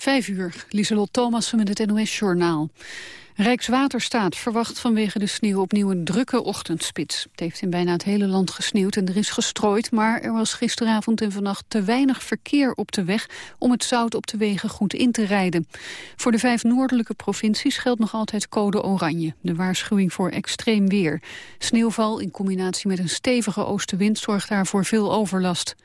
Vijf uur, Lieselot Thomassen met het NOS-journaal. Rijkswaterstaat verwacht vanwege de sneeuw opnieuw een drukke ochtendspits. Het heeft in bijna het hele land gesneeuwd en er is gestrooid... maar er was gisteravond en vannacht te weinig verkeer op de weg... om het zout op de wegen goed in te rijden. Voor de vijf noordelijke provincies geldt nog altijd code oranje... de waarschuwing voor extreem weer. Sneeuwval in combinatie met een stevige oostenwind zorgt daarvoor veel overlast.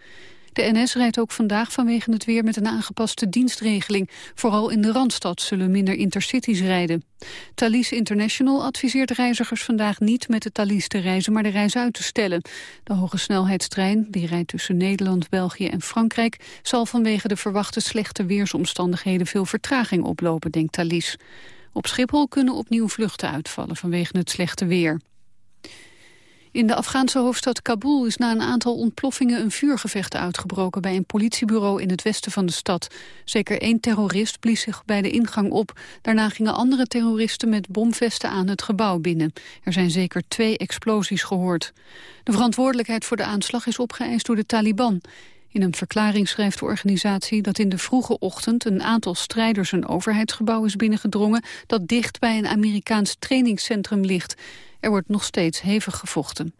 De NS rijdt ook vandaag vanwege het weer met een aangepaste dienstregeling. Vooral in de Randstad zullen minder intercities rijden. Thalys International adviseert reizigers vandaag niet met de Thalys te reizen, maar de reis uit te stellen. De hoge snelheidstrein, die rijdt tussen Nederland, België en Frankrijk, zal vanwege de verwachte slechte weersomstandigheden veel vertraging oplopen, denkt Thalys. Op Schiphol kunnen opnieuw vluchten uitvallen vanwege het slechte weer. In de Afghaanse hoofdstad Kabul is na een aantal ontploffingen een vuurgevecht uitgebroken bij een politiebureau in het westen van de stad. Zeker één terrorist blies zich bij de ingang op. Daarna gingen andere terroristen met bomvesten aan het gebouw binnen. Er zijn zeker twee explosies gehoord. De verantwoordelijkheid voor de aanslag is opgeëist door de Taliban. In een verklaring schrijft de organisatie dat in de vroege ochtend een aantal strijders een overheidsgebouw is binnengedrongen dat dicht bij een Amerikaans trainingscentrum ligt. Er wordt nog steeds hevig gevochten.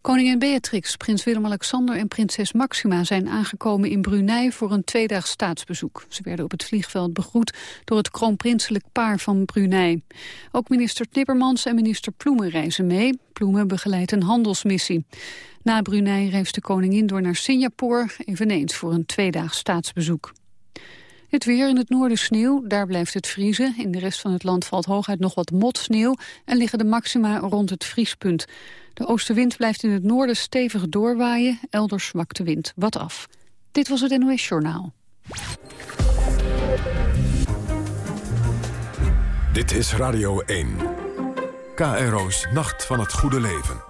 Koningin Beatrix, prins Willem-Alexander en prinses Maxima zijn aangekomen in Brunei voor een tweedaags staatsbezoek. Ze werden op het vliegveld begroet door het kroonprinselijk paar van Brunei. Ook minister Timmermans en minister Ploemen reizen mee. Ploemen begeleidt een handelsmissie. Na Brunei reist de koningin door naar Singapore, eveneens voor een tweedaags staatsbezoek. Het weer in het noorden sneeuw, daar blijft het vriezen. In de rest van het land valt hooguit nog wat motsneeuw... en liggen de maxima rond het vriespunt. De oostenwind blijft in het noorden stevig doorwaaien. Elders zwakt de wind wat af. Dit was het NOS Journaal. Dit is Radio 1. KRO's Nacht van het Goede Leven.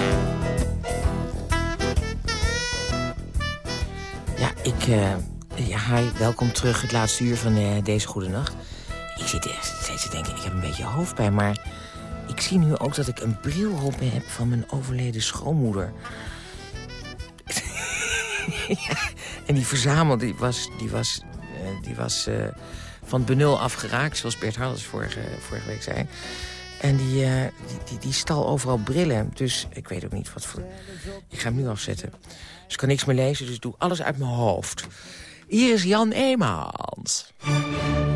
Ik, uh, ja, hi, welkom terug, het laatste uur van uh, deze goede nacht. Ik zit steeds te denken, ik heb een beetje hoofdpijn, maar... ik zie nu ook dat ik een bril op heb van mijn overleden schoonmoeder. ja, en die verzamel, die was, die was, uh, die was van benul afgeraakt, zoals Bert Hallers vorige, vorige week zei. En die, die, die, die, stal overal brillen. Dus ik weet ook niet wat voor... Ik ga hem nu afzetten. Dus ik kan niks meer lezen, dus ik doe alles uit mijn hoofd. Hier is Jan Emaans.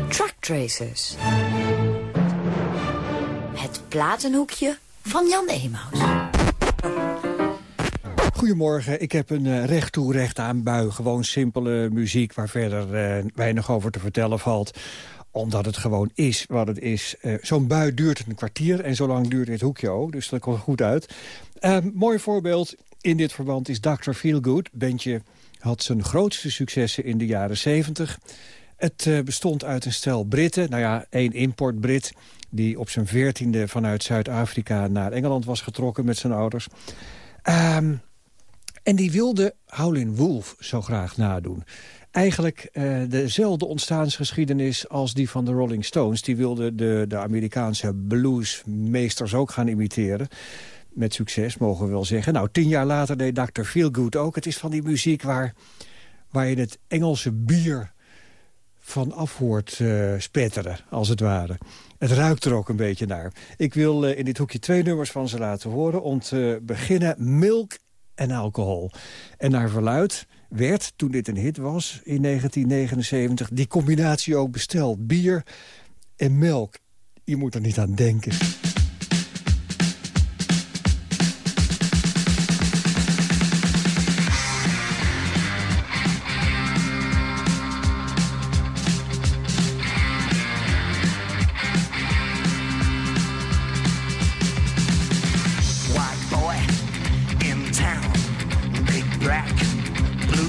Track Tracers. Het platenhoekje van Jan Emaus. Goedemorgen, ik heb een uh, recht toe, recht aan bui. Gewoon simpele muziek waar verder uh, weinig over te vertellen valt omdat het gewoon is wat het is. Uh, Zo'n bui duurt een kwartier en zo lang duurt dit hoekje ook. Dus dat komt goed uit. Uh, mooi voorbeeld in dit verband is Dr. Feelgood. Bandje had zijn grootste successen in de jaren 70. Het uh, bestond uit een stel Britten. Nou ja, één import-Brit die op zijn veertiende vanuit Zuid-Afrika naar Engeland was getrokken met zijn ouders. Um, en die wilde Howlin' Wolf zo graag nadoen. Eigenlijk uh, dezelfde ontstaansgeschiedenis als die van de Rolling Stones. Die wilden de, de Amerikaanse bluesmeesters ook gaan imiteren met succes, mogen we wel zeggen. Nou, tien jaar later deed Dr. Feelgood ook. Het is van die muziek waar, waar je het Engelse bier van af hoort uh, spetteren, als het ware. Het ruikt er ook een beetje naar. Ik wil in dit hoekje twee nummers van ze laten horen. Om te beginnen Milk en alcohol. En naar verluid werd, toen dit een hit was in 1979... die combinatie ook besteld. Bier en melk. Je moet er niet aan denken.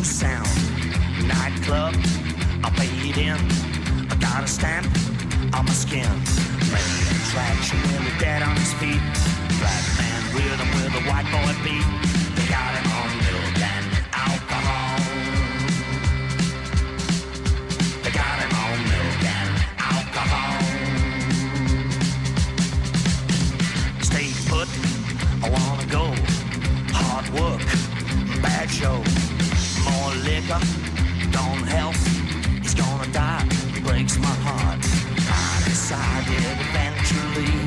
sound. Nightclub, I paid in. I got a stamp on my skin. Main attraction with a on his feet. Black man rhythm with a white boy beat. They got him on milk and alcohol. They got him on milk and alcohol. Stay put, I wanna go. Hard work, bad show. Don't help. he's gonna die, breaks my heart. I decided eventually.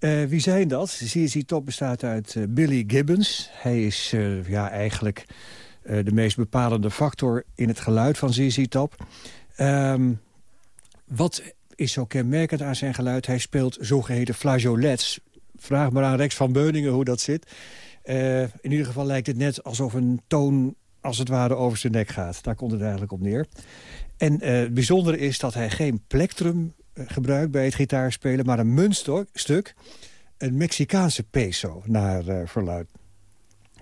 Uh, wie zijn dat? ZZ Top bestaat uit Billy Gibbons. Hij is ja, eigenlijk de meest bepalende factor in het geluid van ZZ Top. Um, wat is zo kenmerkend aan zijn geluid? Hij speelt zogeheten flageolets. Vraag maar aan Rex van Beuningen hoe dat zit. In ieder geval lijkt het net alsof een toon als het ware over zijn nek gaat. Daar komt het eigenlijk op neer. En het bijzondere is dat hij geen plektrum gebruikt bij het gitaarspelen... maar een muntstuk, een Mexicaanse peso naar verluid.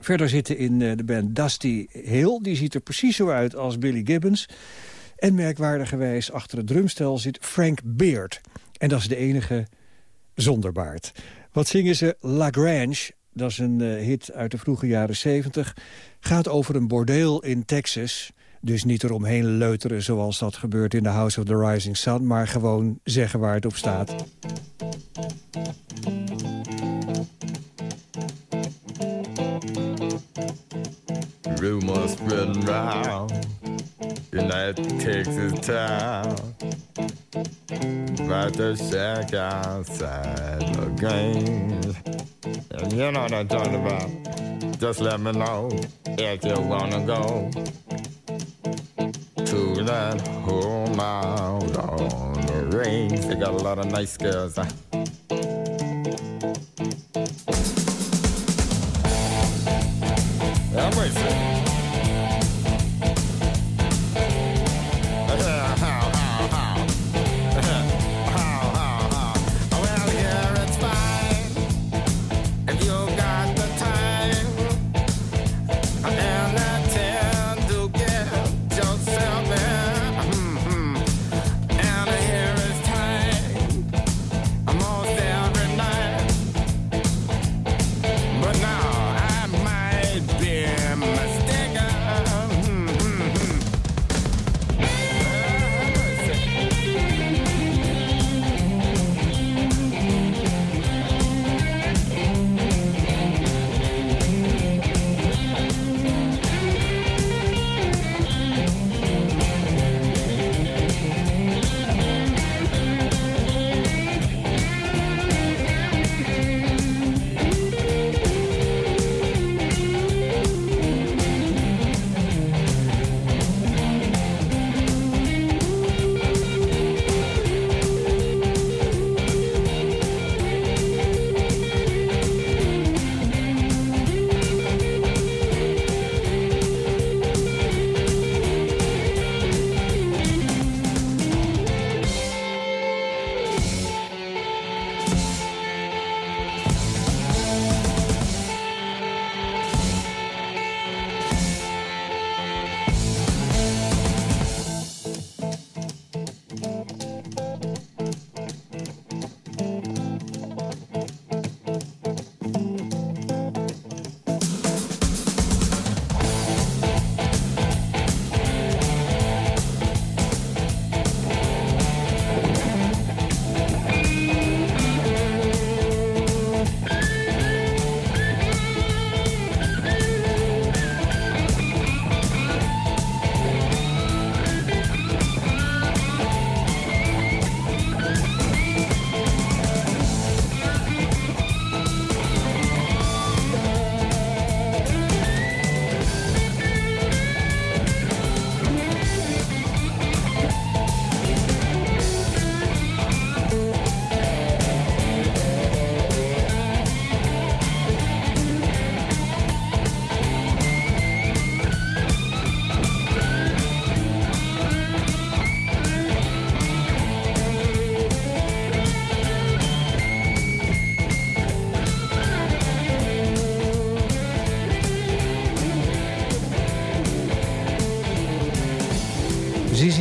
Verder zitten in de band Dusty Hill. Die ziet er precies zo uit als Billy Gibbons. En merkwaardigerwijs achter het drumstel zit Frank Beard. En dat is de enige zonder baard. Wat zingen ze? Lagrange, dat is een hit uit de vroege jaren 70. Gaat over een bordeel in Texas. Dus niet eromheen leuteren zoals dat gebeurt in The House of the Rising Sun... maar gewoon zeggen waar het op staat. Rumors spreading round that Texas town About the shack outside the game And you know what I'm talking about. Just let me know if you wanna go to that home out on the range. They got a lot of nice girls.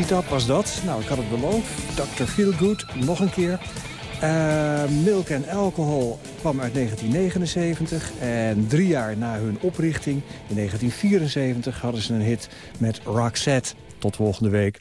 Top was dat. Nou, ik had het beloofd. Dr. Feelgood, nog een keer. Uh, Milk and Alcohol kwam uit 1979. En drie jaar na hun oprichting, in 1974, hadden ze een hit met Roxette. Tot volgende week.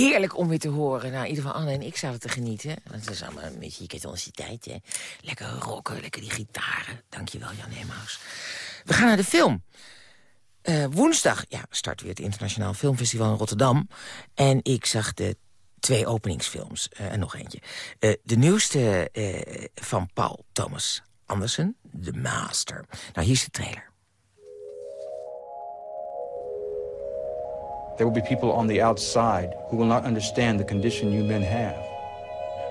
Heerlijk om weer te horen. Nou, in ieder geval Anne en ik zaten te genieten. Dat is allemaal een beetje je ketonsiteit, hè. Lekker rocken, lekker die gitaren. Dankjewel, Jan Emaus. We gaan naar de film. Uh, woensdag ja, start weer het Internationaal Filmfestival in Rotterdam. En ik zag de twee openingsfilms. Uh, en nog eentje. Uh, de nieuwste van Paul Thomas Anderson, The Master. Nou, hier is de trailer. There will be people on the outside who will not understand the condition you men have.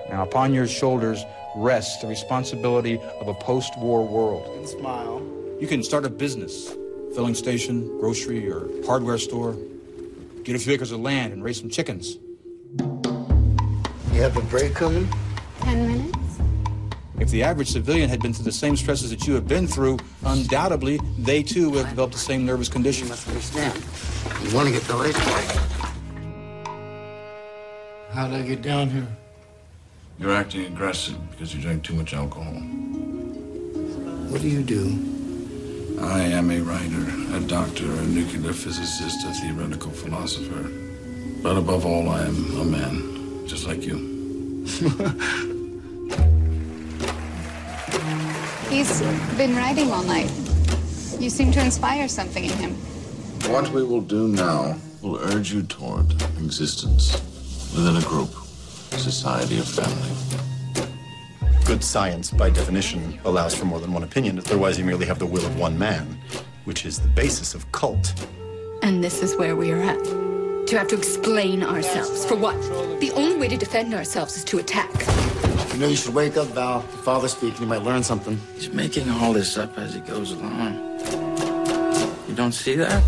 Now, upon your shoulders rests the responsibility of a post-war world. And smile. You can start a business, filling station, grocery, or hardware store. Get a few acres of land and raise some chickens. You have a break coming? Ten minutes. If the average civilian had been through the same stresses that you have been through, undoubtedly, they too would have developed the same nervous condition. You must understand. You want to get the light How'd I get down here? You're acting aggressive because you drank too much alcohol. What do you do? I am a writer, a doctor, a nuclear physicist, a theoretical philosopher. But above all, I am a man, just like you. He's been writing all night. You seem to inspire something in him. What we will do now will urge you toward existence within a group, society, or family. Good science, by definition, allows for more than one opinion. Otherwise, you merely have the will of one man, which is the basis of cult. And this is where we are at. To have to explain ourselves. For what? The only way to defend ourselves is to attack. You know, you should wake up, Val. Your father's speaking. You might learn something. He's making all this up as he goes along. You don't see that?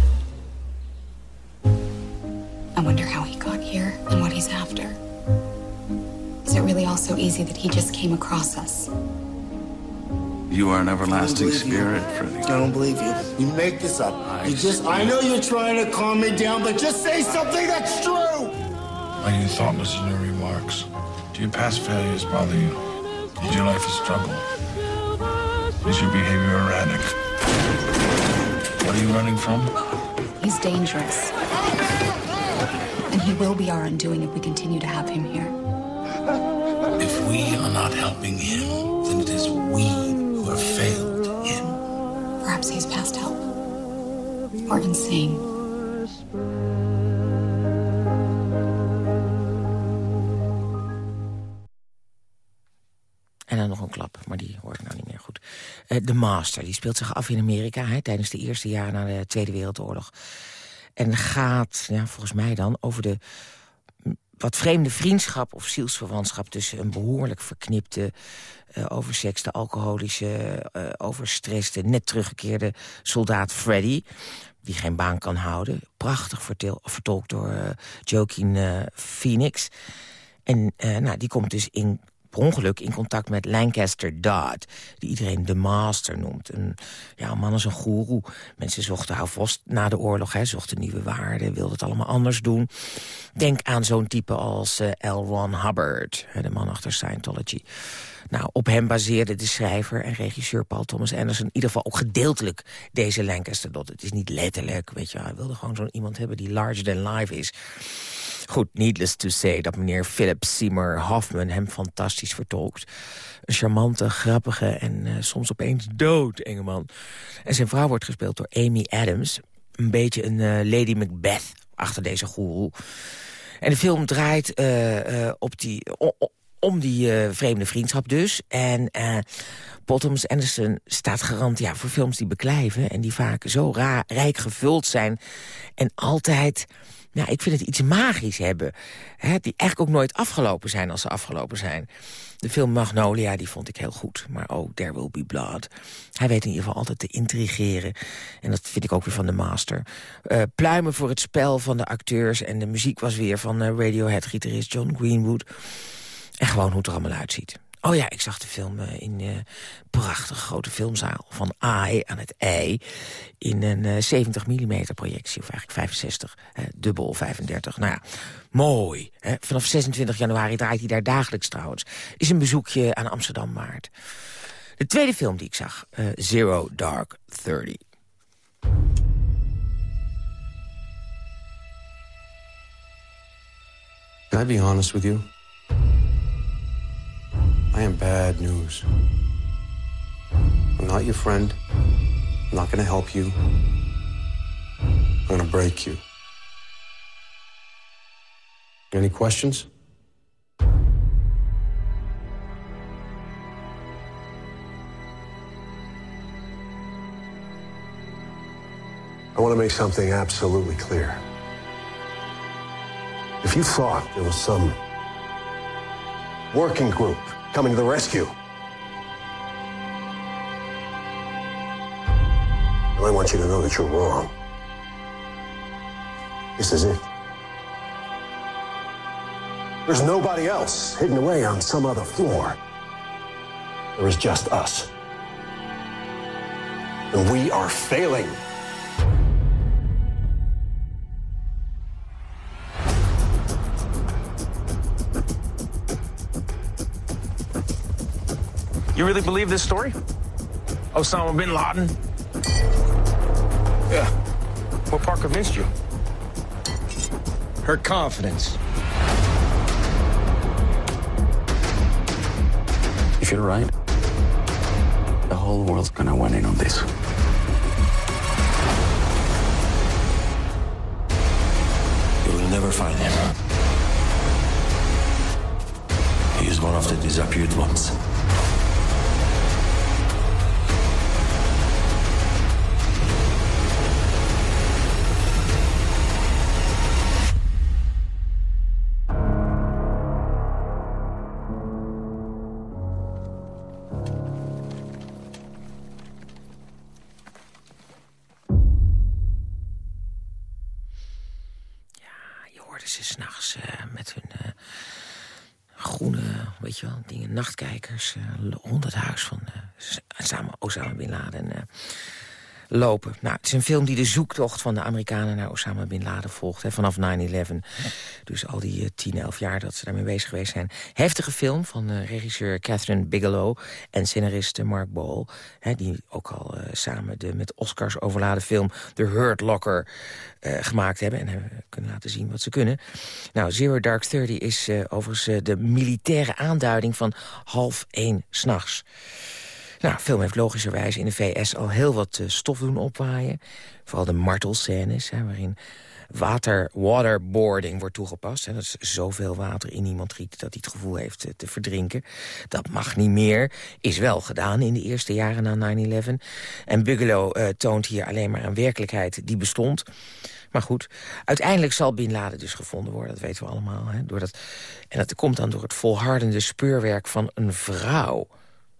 What after. Is it really all so easy that he just came across us? You are an everlasting believe you. spirit, Freddy. I don't believe you. You make this up. you just, I know you're trying to calm me down, but just say something that's true. Are you thoughtless in your remarks? Do your past failures bother you? Is your life a struggle? Is your behavior erratic? What are you running from? He's dangerous. He will be our undoing if we continue to have him here. If we are not helping him, then it is we who have failed him. Perhaps he's past help. Or insane. En dan nog een klap, maar die hoor ik nou niet meer goed. Eh, de Master, die speelt zich af in Amerika... Hè, tijdens de eerste jaren na de Tweede Wereldoorlog. En gaat, ja, volgens mij dan, over de wat vreemde vriendschap of zielsverwantschap... tussen een behoorlijk verknipte, uh, oversekste, alcoholische... Uh, overstresste, net teruggekeerde soldaat Freddy... die geen baan kan houden. Prachtig vertel, vertolkt door uh, Joaquin Phoenix. En nou, die komt dus in ongeluk in contact met Lancaster Dodd... die iedereen de master noemt. Een, ja, man als een goeroe. Mensen zochten haar vast na de oorlog, hè, zochten nieuwe waarden... wilden het allemaal anders doen. Denk aan zo'n type als uh, L. Ron Hubbard, de man achter Scientology. Nou, op hem baseerde de schrijver en regisseur Paul Thomas Anderson... in ieder geval ook gedeeltelijk deze Lancaster Dodd. Het is niet letterlijk, weet je Hij wilde gewoon zo'n iemand hebben die larger than life is... Goed, needless to say dat meneer Philip Seymour Hoffman hem fantastisch vertolkt. Een charmante, grappige en uh, soms opeens dood man. En zijn vrouw wordt gespeeld door Amy Adams. Een beetje een uh, Lady Macbeth achter deze goeroe. En de film draait uh, op die, om die vreemde vriendschap dus. En Thomas Anderson staat garant ja, voor films die beklijven... en die vaak zo rijk gevuld zijn en altijd nou, ik vind het iets magisch hebben. Hè, die eigenlijk ook nooit afgelopen zijn als ze afgelopen zijn. De film Magnolia, die vond ik heel goed. Maar ook There Will Be Blood. Hij weet in ieder geval altijd te intrigeren. En dat vind ik ook weer van de master. Uh, pluimen voor het spel van de acteurs. En de muziek was weer van uh, Radiohead-gitarist John Greenwood. En gewoon hoe het er allemaal uitziet. Oh ja, ik zag de film uh, in een uh, prachtige grote filmzaal van AI aan het ei. In een uh, 70 mm projectie, of eigenlijk 65, dubbel 35. Nou ja, mooi. Hè? Vanaf 26 januari draait hij daar dagelijks trouwens. Is een bezoekje aan Amsterdam waard. De tweede film die ik zag, Zero Dark Thirty. Can I be honest with you? I am bad news. I'm not your friend. I'm not going to help you. I'm going to break you. Any questions? I want to make something absolutely clear. If you thought there was some working group coming to the rescue. I want you to know that you're wrong. This is it. There's nobody else hidden away on some other floor. There is just us. And we are failing. You really believe this story? Osama bin Laden? Yeah. What part convinced you? Her confidence. If you're right, the whole world's gonna win in on this. You will never find him. He is one of the disappeared ones. Worden ze s'nachts uh, met hun uh, groene, weet je wel, dingen, nachtkijkers... Rond het huis van samen Osama Bin Laden lopen. Nou, het is een film die de zoektocht van de Amerikanen naar Osama Bin Laden volgt. Hè, vanaf 9-11. Dus al die uh, 10, 11 jaar dat ze daarmee bezig geweest zijn. Heftige film van uh, regisseur Catherine Bigelow en scenarist Mark Ball. Hè, die ook al uh, samen de met Oscars overladen film The Hurt Locker gemaakt hebben. En hebben kunnen laten zien wat ze kunnen. Nou, Zero Dark Thirty is overigens de militaire aanduiding van half één s'nachts. Nou, film heeft logischerwijs in de VS al heel wat uh, stof doen opwaaien. Vooral de martelscènes, hè, waarin water, waterboarding wordt toegepast. Dat is zoveel water in iemand giet dat hij het gevoel heeft te verdrinken. Dat mag niet meer. Is wel gedaan in de eerste jaren na 9-11. En Bigelow uh, toont hier alleen maar een werkelijkheid die bestond. Maar goed, uiteindelijk zal Bin Laden dus gevonden worden. Dat weten we allemaal. Hè, door dat, en dat komt dan door het volhardende speurwerk van een vrouw...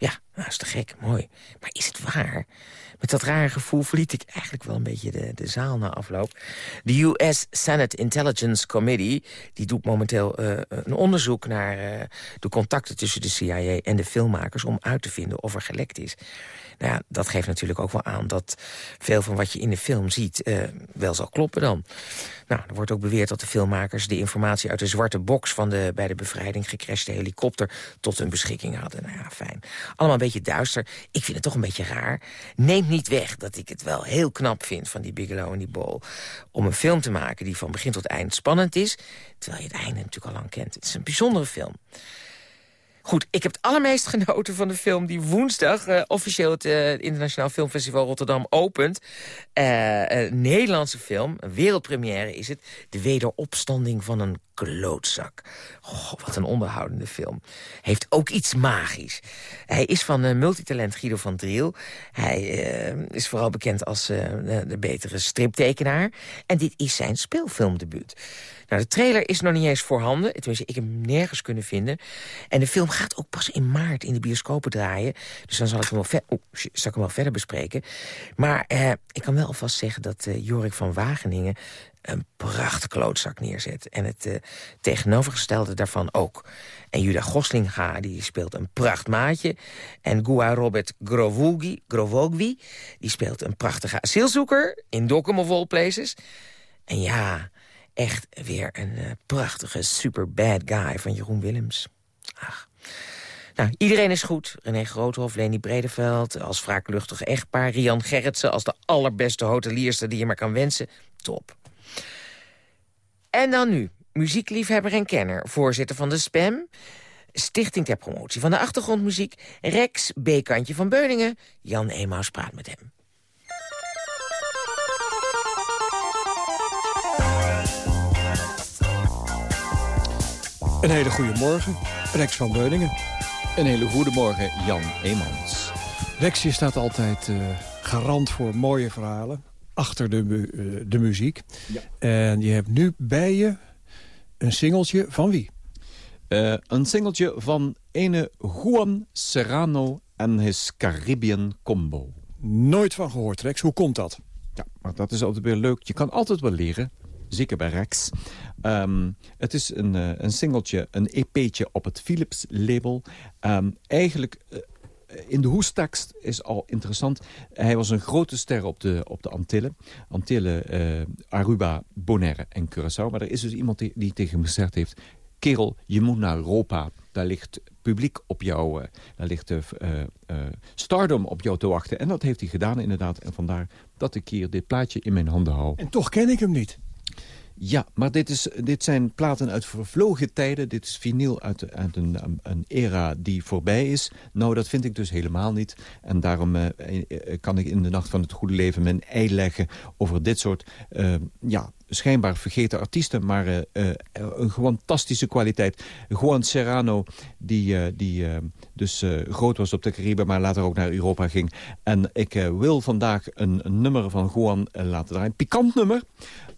Ja, nou, dat is te gek, mooi. Maar is het waar? Met dat rare gevoel verliet ik eigenlijk wel een beetje de, de zaal na afloop. De US Senate Intelligence Committee die doet momenteel uh, een onderzoek naar uh, de contacten tussen de CIA en de filmmakers... om uit te vinden of er gelekt is. Nou ja, dat geeft natuurlijk ook wel aan dat veel van wat je in de film ziet uh, wel zal kloppen dan. Nou, er wordt ook beweerd dat de filmmakers de informatie uit de zwarte box van de bij de bevrijding gecrashte helikopter tot hun beschikking hadden. Nou ja, fijn. Allemaal een beetje duister. Ik vind het toch een beetje raar. Neemt niet weg dat ik het wel heel knap vind van die Bigelow en die Bol. Om een film te maken die van begin tot eind spannend is. Terwijl je het einde natuurlijk al lang kent. Het is een bijzondere film. Goed, ik heb het allermeest genoten van de film die woensdag... Uh, officieel het uh, Internationaal Filmfestival Rotterdam opent. Een Nederlandse film, een wereldpremière is het... De wederopstanding van een klootzak. Wat een onderhoudende film. Heeft ook iets magisch. Hij is van multitalent Guido van Driel. Hij is vooral bekend als de betere striptekenaar. En dit is zijn speelfilmdebuut. Nou, de trailer is nog niet eens voorhanden. Tenminste, ik heb hem nergens kunnen vinden. En de film gaat ook pas in maart in de bioscopen draaien. Dus dan zal ik hem wel, zal ik hem wel verder bespreken. Maar eh, ik kan wel alvast zeggen dat uh, Jorik van Wageningen een prachtige klootzak neerzet. En het uh, tegenovergestelde daarvan ook. En Juda Goslinga die speelt een prachtmaatje. En Gua Robert Grovogui, Grovogui die speelt een prachtige asielzoeker... in Dokkum of All Places. En ja, echt weer een uh, prachtige super bad guy van Jeroen Willems. Ach. Nou, iedereen is goed. René Groothoff, Leni Bredeveld als wraakluchtig echtpaar... Rian Gerritsen als de allerbeste hotelierster die je maar kan wensen. Top. En dan nu, muziekliefhebber en kenner, voorzitter van de SPAM... Stichting ter Promotie van de Achtergrondmuziek... Rex B-kantje van Beuningen. Jan Emaus praat met hem. Een hele goede morgen, Rex van Beuningen. Een hele goede morgen, Jan Eemans. Rex, je staat altijd uh, garant voor mooie verhalen achter de, uh, de muziek. Ja. En je hebt nu bij je een singeltje van wie? Uh, een singeltje van ene Juan Serrano en his Caribbean Combo. Nooit van gehoord, Rex. Hoe komt dat? Ja, maar dat is altijd weer leuk. Je kan altijd wel leren zeker bij Rex. Um, het is een, uh, een singeltje, een EP'tje op het Philips-label. Um, eigenlijk... Uh, in de hoestekst is al interessant. Hij was een grote ster op de, op de Antillen. Antillen, uh, Aruba, Bonaire en Curaçao. Maar er is dus iemand die, tegen hem gezegd heeft... kerel, je moet naar Europa. Daar ligt publiek op jou, uh, daar ligt uh, stardom op jou te wachten. En dat heeft hij gedaan inderdaad. En vandaar dat ik hier dit plaatje in mijn handen hou. En toch ken ik hem niet. Ja, maar dit, is, dit zijn platen uit vervlogen tijden. Dit is vinyl uit, uit een, een, era die voorbij is. Nou, dat vind ik dus helemaal niet. En daarom uh, kan ik in de Nacht van het Goede Leven mijn ei leggen... over dit soort uh, ja, schijnbaar vergeten artiesten... maar uh, een fantastische kwaliteit. Juan Serrano, die, die dus groot was op de Cariben... maar later ook naar Europa ging. En ik wil vandaag een, een nummer van Juan laten draaien. Pikant nummer.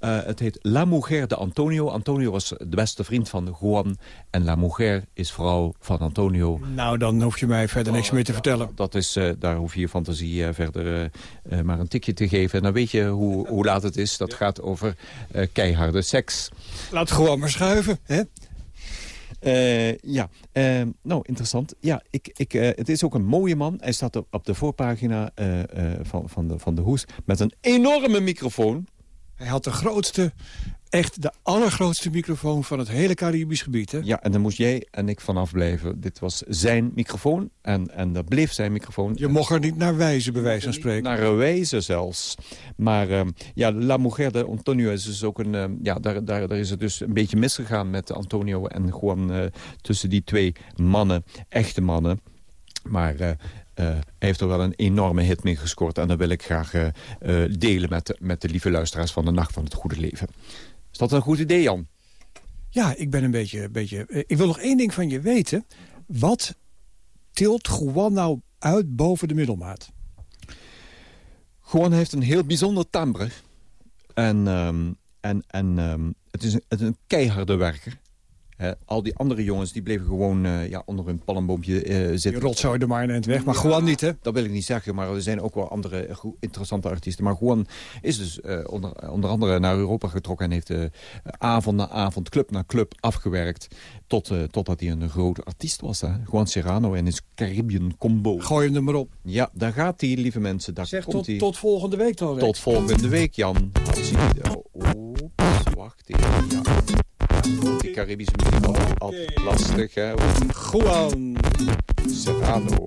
Uh, het heet La Mujer de Antonio. Antonio was de beste vriend van Juan. En La Mujer is vrouw van Antonio. Nou, dan hoef je mij verder niks meer te vertellen. Dat is, uh, daar hoef je je fantasie uh, verder maar een tikje te geven. En dan weet je hoe, hoe laat het is. Dat gaat over eh, keiharde seks. Laat gewoon maar schuiven, hè? Uh, ja, uh, nou interessant. Ja, ik, ik, uh, het is ook een mooie man. Hij staat op, op de voorpagina van, van, de, van de hoes met een enorme microfoon. Hij had de grootste echt de allergrootste microfoon van het hele Caribisch gebied. Hè? Ja, en daar moest jij en ik vanaf blijven. Dit was zijn microfoon en, en dat bleef zijn microfoon. Je mocht er niet naar wijzen, bij wijze van spreken. Naar wijzen zelfs. Maar uh, ja, La Mujer de Antonio is dus ook een... Uh, ja, daar, daar, daar is het dus een beetje misgegaan met Antonio en gewoon uh, tussen die twee mannen, echte mannen. Maar uh, hij heeft er wel een enorme hit mee gescoord. En dat wil ik graag uh, uh, delen met de, met de lieve luisteraars van de Nacht van het Goede Leven. Is dat een goed idee, Jan? Ja, ik ben een beetje... beetje ik wil nog één ding van je weten. Wat tilt Juan nou uit boven de middelmaat? Juan heeft een heel bijzonder timbre. En, um, en, en um, het, is een, het is een keiharde werker. He, al die andere jongens die bleven gewoon uh, ja, onder een palmboompje uh, zitten. Je rotzooi er maar in het weg, maar ja, Juan niet, hè? Dat wil ik niet zeggen, maar er zijn ook wel andere interessante artiesten. Maar Juan is dus uh, onder, onder andere naar Europa getrokken... en heeft avond na avond, club na club afgewerkt... Tot, totdat hij een grote artiest was, hè? Juan Serrano en his Caribbean Combo. Gooi hem er maar op. Ja, daar gaat hij, lieve mensen. Daar zeg, komt tot, hij. tot volgende week dan. Tot volgende week, Jan. Oh, wacht even, ja. Die Caribische muziek altijd, lastig, hè? Juan Serrano.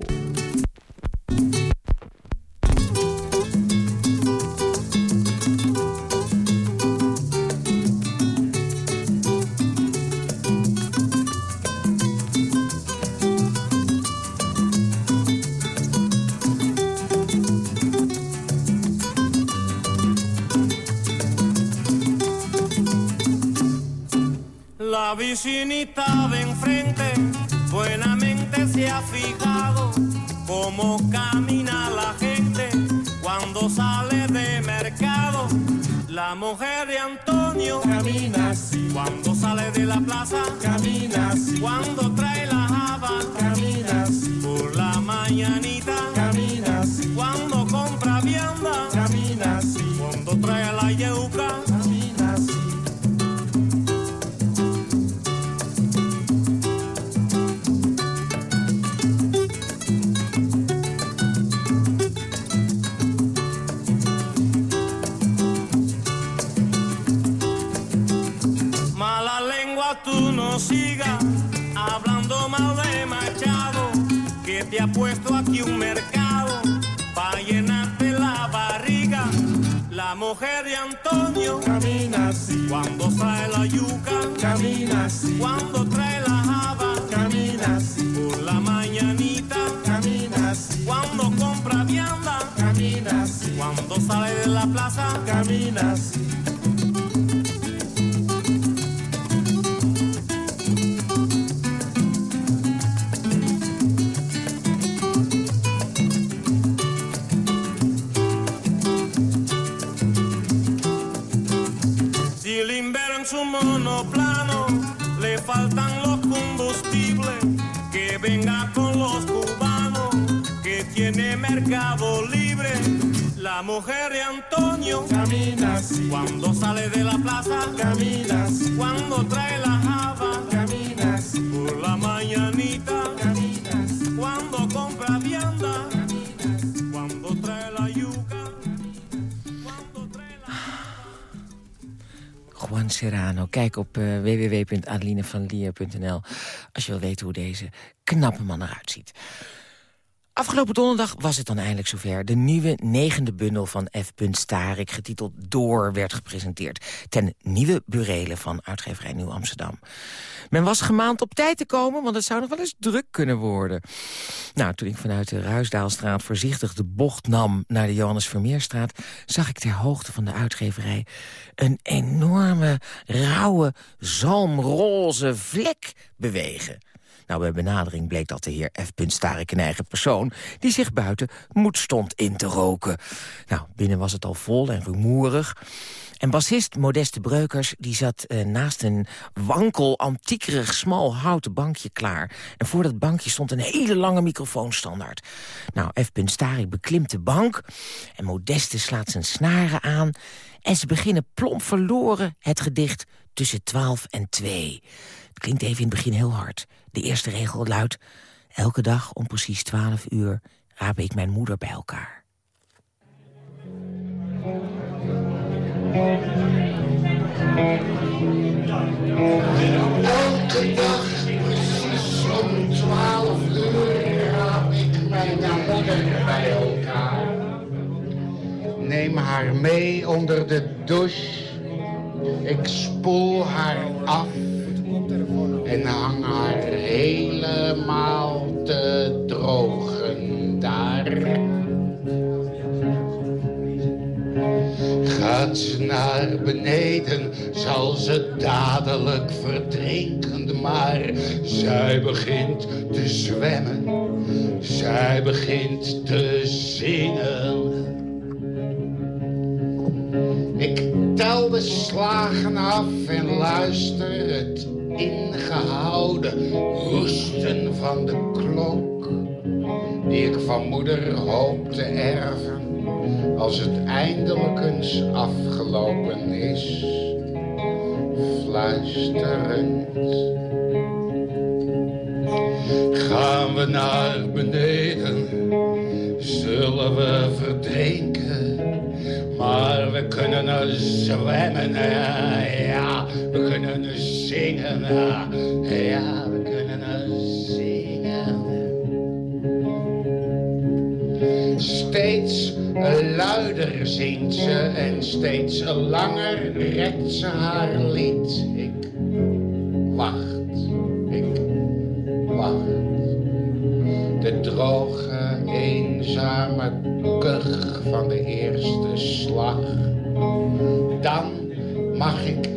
La vecinita de enfrente buenamente se ha fijado cómo camina la gente cuando sale de mercado. La mujer de Antonio camina así. Cuando sale de la plaza camina así. Cuando trae la java camina así. Por la mañanita camina así. Cuando compra vianda camina así. Cuando trae la yuca Cuando sale la yuca camina así. Cuando trae la java camina así. Por la mañanita camina así. Cuando compra vianda camina así. Cuando sale de la plaza camina Cuando trae la java camina así. Por la mañanita camina así. Cuando compra vianda Cuando trae la yuca Juan Serrano. Kijk op uh, www.adelinevanlier.nl als je wil weten hoe deze knappe man eruit ziet. Afgelopen donderdag was het dan eindelijk zover. De nieuwe negende bundel van F. Starik, getiteld Door, werd gepresenteerd. Ten nieuwe burelen van uitgeverij Nieuw Amsterdam. Men was gemaand op tijd te komen, want het zou nog wel eens druk kunnen worden. Nou, toen ik vanuit de Ruisdaalstraat voorzichtig de bocht nam naar de Johannes Vermeerstraat... zag ik ter hoogte van de uitgeverij een enorme, rauwe, zalmroze vlek bewegen. Nou, bij benadering bleek dat de heer F. Starik een eigen persoon... die zich buiten moed stond in te roken. Nou, binnen was het al vol en rumoerig. En bassist Modeste Breukers die zat uh, naast een wankel, antiekerig, smal houten bankje klaar. En voor dat bankje stond een hele lange microfoonstandaard. Nou, F. Starik beklimt de bank en Modeste slaat zijn snaren aan... En ze beginnen plomp verloren het gedicht tussen 12 en 2. Klinkt even in het begin heel hard. De eerste regel luidt... Elke dag om precies 12 uur raap ik mijn moeder bij elkaar. Elke dag precies om 12 uur raap ik mijn moeder bij elkaar. Neem haar mee onder de douche. Ik spoel haar af en hang haar helemaal te drogen daar. Gaat ze naar beneden, zal ze dadelijk verdrinken. Maar zij begint te zwemmen, zij begint te zingen. Ik tel de slagen af en luister het ingehouden hoesten van de klok. Die ik van moeder hoop te erven als het eindelijk eens afgelopen is. Fluisterend gaan we naar beneden, zullen we verdrinken. We kunnen zwemmen, ja, we kunnen zingen, ja, we kunnen zingen. Steeds luider zingt ze en steeds langer redt ze haar lied. Ik wacht, ik wacht. De droge, eenzame kuch van de eerste Dan mag ik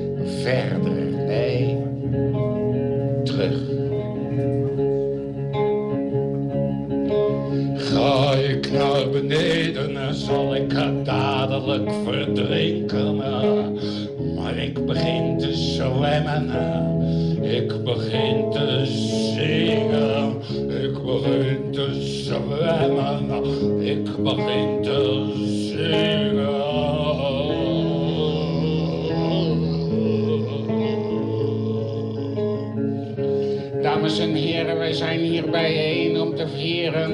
verder, nee, terug. Ga ik naar beneden, zal ik dadelijk verdrinken. Maar ik begin te zwemmen, ik begin te zingen. Ik begin te zwemmen, ik begin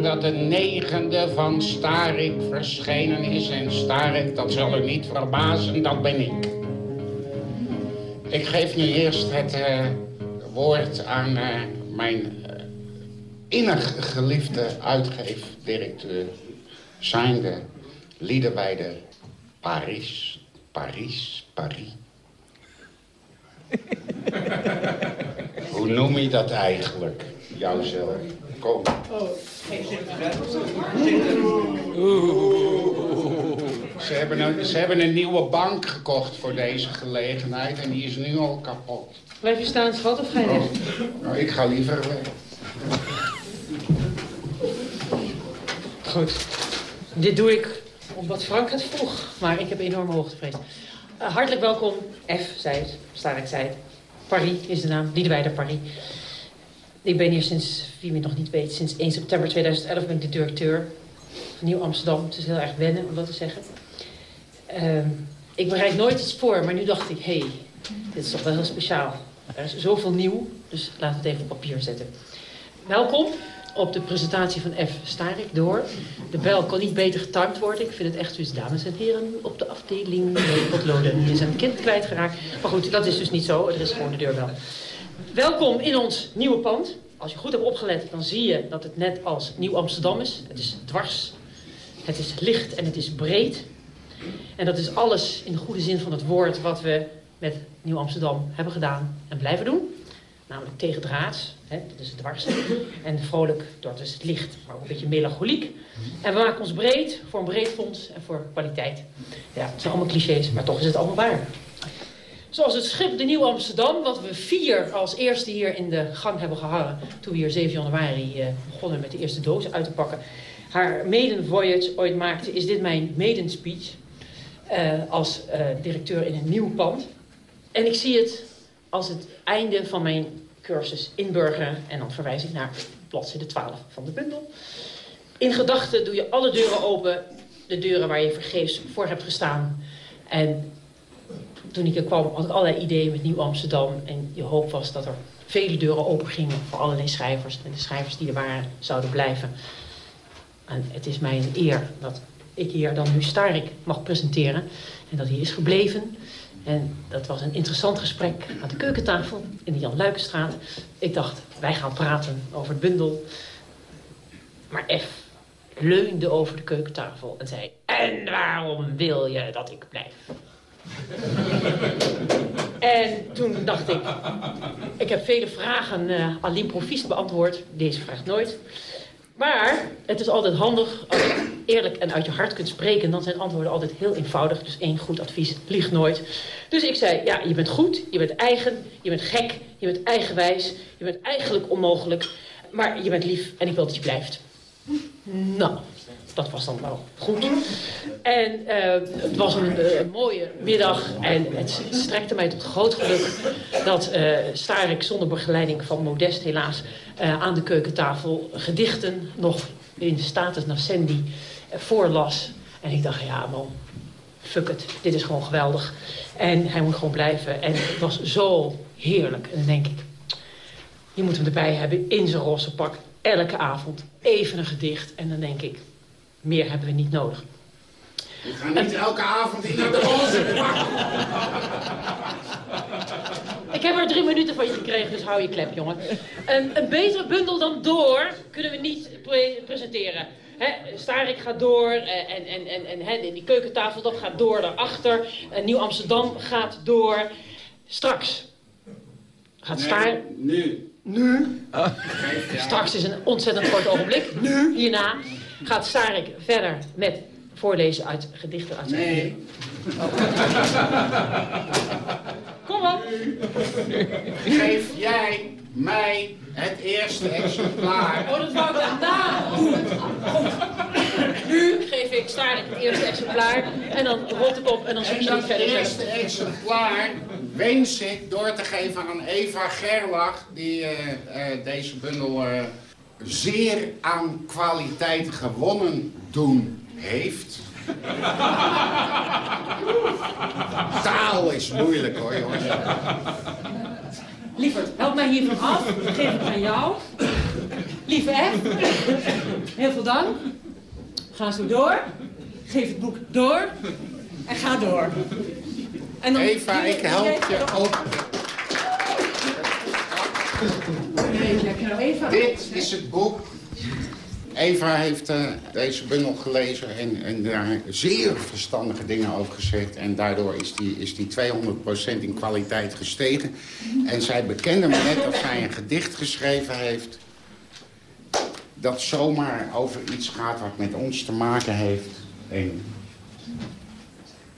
dat de negende van Starik verschenen is. En Starik, dat zal u niet verbazen, dat ben ik. Ik geef nu eerst het eh, woord aan eh, mijn uh, innig geliefde uitgeefdirecteur, zijnde Liederwijde Paris. Paris, Paris. Hoe noem je dat eigenlijk, jouzelf? Kom. Ze hebben, een, ze hebben een nieuwe bank gekocht voor deze gelegenheid en die is nu al kapot. Blijf je staan, schat, of ga je weg? Nou, ik ga liever weg. Goed. Dit doe ik omdat Frank het vroeg, maar ik heb enorme hoogtevrees. Uh, hartelijk welkom, F, zei het, Starek zei het. Paris is de naam, Liederwijder Paris. Ik ben hier sinds, wie me nog niet weet, sinds 1 september 2011 ben ik de directeur van Nieuw Amsterdam. Het is heel erg wennen om dat te zeggen. Uh, ik bereid nooit iets voor, maar nu dacht ik, hé, hey, dit is toch wel heel speciaal. Er is zoveel nieuw, dus laten we het even op papier zetten. Welkom op de presentatie van F. Starik door. De bel kan niet beter getimed worden. Ik vind het echt dus, dames en heren, op de afdeling potloden. Die is een kind kwijtgeraakt. Maar goed, dat is dus niet zo. Er is gewoon de deurbel. Welkom in ons nieuwe pand. Als je goed hebt opgelet, dan zie je dat het net als Nieuw Amsterdam is. Het is dwars, het is licht en het is breed. En dat is alles in de goede zin van het woord wat we met Nieuw Amsterdam hebben gedaan en blijven doen. Namelijk tegendraads, hè, dat is het dwars. En vrolijk, dat is het licht, maar ook een beetje melancholiek. En we maken ons breed voor een breed fonds en voor kwaliteit. Ja, het zijn allemaal clichés, maar toch is het allemaal waar. Zoals het schip de Nieuw Amsterdam, wat we vier als eerste hier in de gang hebben gehangen... toen we hier 7 januari eh, begonnen met de eerste dozen uit te pakken... haar maiden voyage ooit maakte, is dit mijn maiden speech... Uh, als uh, directeur in een nieuw pand. En ik zie het als het einde van mijn cursus inburgeren. En dan verwijs ik naar bladzijde 12 van de bundel. In gedachten doe je alle deuren open. De deuren waar je vergeefs voor hebt gestaan. En toen ik er kwam had ik allerlei ideeën met Nieuw Amsterdam. En je hoop was dat er vele deuren open gingen voor allerlei schrijvers. En de schrijvers die er waren zouden blijven. En het is mij een eer dat ik hier dan nu Starik mag presenteren. En dat hij is gebleven. En dat was een interessant gesprek aan de keukentafel in de Jan Luikenstraat. Ik dacht, wij gaan praten over het bundel. Maar F leunde over de keukentafel en zei... En waarom wil je dat ik blijf? En toen dacht ik... Ik heb vele vragen uh, à l'improviste beantwoord. Deze vraagt nooit. Maar het is altijd handig als je eerlijk en uit je hart kunt spreken. Dan zijn antwoorden altijd heel eenvoudig. Dus één goed advies liegt nooit. Dus ik zei, ja, je bent goed, je bent eigen, je bent gek, je bent eigenwijs. Je bent eigenlijk onmogelijk, maar je bent lief en ik wil dat je blijft. Nou, dat was dan wel goed. En uh, het was een uh, mooie middag en het strekte mij tot groot geluk dat uh, Starik zonder begeleiding van Modest helaas aan de keukentafel gedichten nog in status Nascendi voorlas. En ik dacht, ja man, fuck it, dit is gewoon geweldig. En hij moet gewoon blijven. En het was zo heerlijk. En dan denk ik, je moet hem erbij hebben in zijn rosse pak. Elke avond even een gedicht. En dan denk ik, meer hebben we niet nodig. Ik ga niet elke avond in de roze. Ik heb er drie minuten van je gekregen, dus hou je klep, jongen. Een, een betere bundel dan door kunnen we niet pre presenteren. He, Starik gaat door eh, en, en, en, en he, die keukentafel dat gaat door daarachter. Nieuw-Amsterdam gaat door. Straks gaat nee, Starik... Nu. Nu? Straks is een ontzettend kort ogenblik. Nu? Hierna gaat Starik verder met voorlezen uit gedichten uit zijn Nee. Oh. Kom op. Geef jij mij het eerste exemplaar. Oh, dat wou ik daarna doen. Goed. Nu geef ik Starik het eerste exemplaar. En dan rot ik op en dan je dat niet verder. eerste exemplaar wens ik door te geven aan Eva Gerlach... die eh, eh, deze bundel eh, zeer aan kwaliteit gewonnen doen heeft. Taal is moeilijk hoor, jongens. Lieverd, help mij hiervan af. Dan geef ik aan jou. Lieve F, heel veel dank. Ga zo door. Geef het boek door. En ga door. En dan Eva, ik help je ook. Dit is het boek. Eva heeft uh, deze bundel gelezen en, en daar zeer verstandige dingen over gezegd. En daardoor is die, is die 200% in kwaliteit gestegen. En zij bekende me net dat zij een gedicht geschreven heeft... dat zomaar over iets gaat wat met ons te maken heeft. En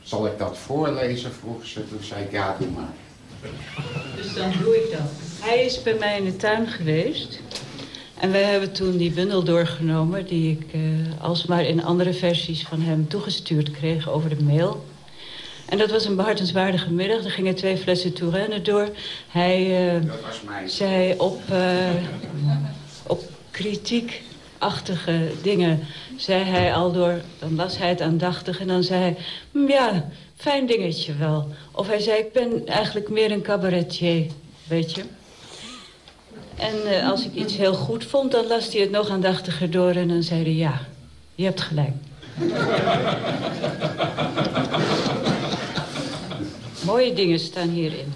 zal ik dat voorlezen, vroeg ze. Toen zei ik, ja, doe maar. Dus dan doe ik dat. Hij is bij mij in de tuin geweest. En wij hebben toen die bundel doorgenomen... die ik uh, alsmaar in andere versies van hem toegestuurd kreeg over de mail. En dat was een behartenswaardige middag. Er gingen twee flessen Touraine door. Hij dat was mijn. zei op, uh, op kritiekachtige dingen... zei hij al door, dan las hij het aandachtig... en dan zei hij, "Hm, ja, fijn dingetje wel. Of hij zei, ik ben eigenlijk meer een cabaretier, weet je... En uh, als ik iets heel goed vond, dan las hij het nog aandachtiger door... en dan zei hij, ja, je hebt gelijk. Mooie dingen staan hierin.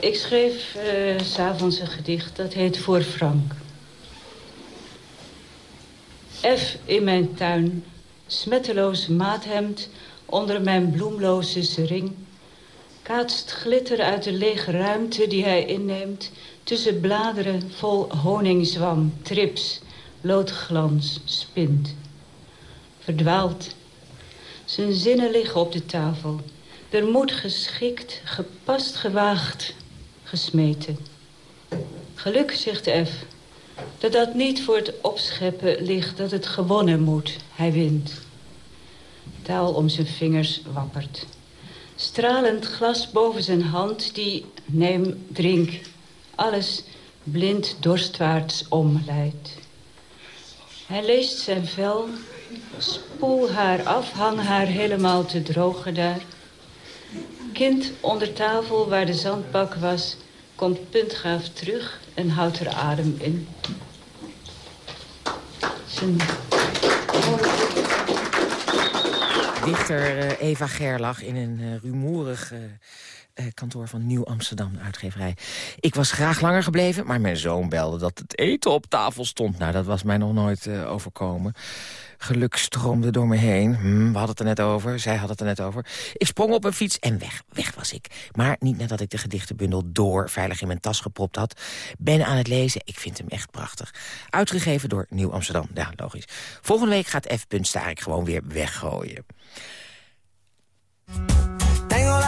Ik schreef uh, s'avonds een gedicht, dat heet Voor Frank. F in mijn tuin, smetteloos maathemd... onder mijn bloemloze sering... kaatst glitter uit de lege ruimte die hij inneemt... tussen bladeren vol honingzwam, trips, loodglans, spint. Verdwaald. Zijn zinnen liggen op de tafel. Er moet geschikt, gepast, gewaagd, gesmeten. Geluk, zegt F, dat dat niet voor het opscheppen ligt... dat het gewonnen moet, hij wint. Taal om zijn vingers wappert. Stralend glas boven zijn hand, die, neem, drink... alles blind dorstwaarts omleidt. Hij leest zijn vel, spoel haar af, hang haar helemaal te drogen daar. Kind onder tafel waar de zandbak was, komt puntgaaf terug en houdt er adem in. Dichter eh, Eva Gerlach in een eh, rumoerig eh, kantoor van Nieuw Amsterdam, uitgeverij. Ik was graag langer gebleven, maar mijn zoon belde dat het eten op tafel stond. Nou, dat was mij nog nooit eh, overkomen. Geluk stroomde door me heen. Hm, we hadden het er net over, zij had het er net over. Ik sprong op een fiets en weg, weg was ik. Maar niet nadat ik de gedichtenbundel door veilig in mijn tas gepropt had. Ben aan het lezen, ik vind hem echt prachtig. Uitgegeven door Nieuw Amsterdam, ja, logisch. Volgende week gaat F. Starik gewoon weer weggooien.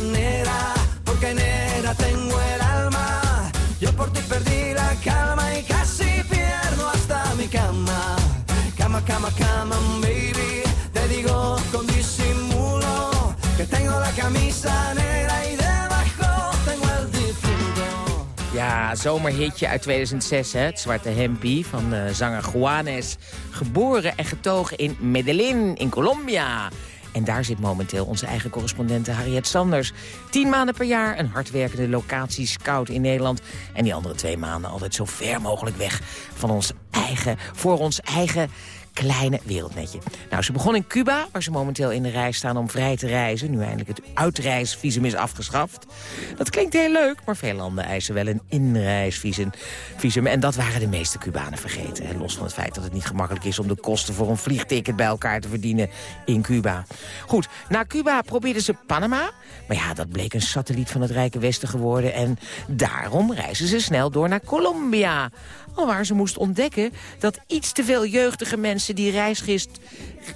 negra. Porque negra tengo el alma. Yo por ti perdí la calma y casi pierdo hasta mi cama. Cama, cama, cama, baby. Te digo con disimulo que tengo la camisa negra y debajo tengo el difunto. Ja, zomerhitje uit 2006, hè? het Zwarte Hempie van eh, zanger Juanes. Geboren en getogen in Medellin in Colombia. En daar zit momenteel onze eigen correspondente Harriet Sanders. Tien maanden per jaar een hardwerkende locatiescout in Nederland. En die andere twee maanden altijd zo ver mogelijk weg van ons eigen, voor ons eigen kleine wereldnetje. Nou, ze begon in Cuba, waar ze momenteel in de rij staan om vrij te reizen. Nu eindelijk het uitreisvisum is afgeschaft. Dat klinkt heel leuk, maar veel landen eisen wel een inreisvisum. Visum, en dat waren de meeste Cubanen vergeten. Los van het feit dat het niet gemakkelijk is om de kosten voor een vliegticket bij elkaar te verdienen in Cuba. Goed, na Cuba probeerden ze Panama. Maar ja, dat bleek een satelliet van het Rijke Westen geworden. En daarom reizen ze snel door naar Colombia. Alwaar ze moest ontdekken dat iets te veel jeugdige mensen... die reisgids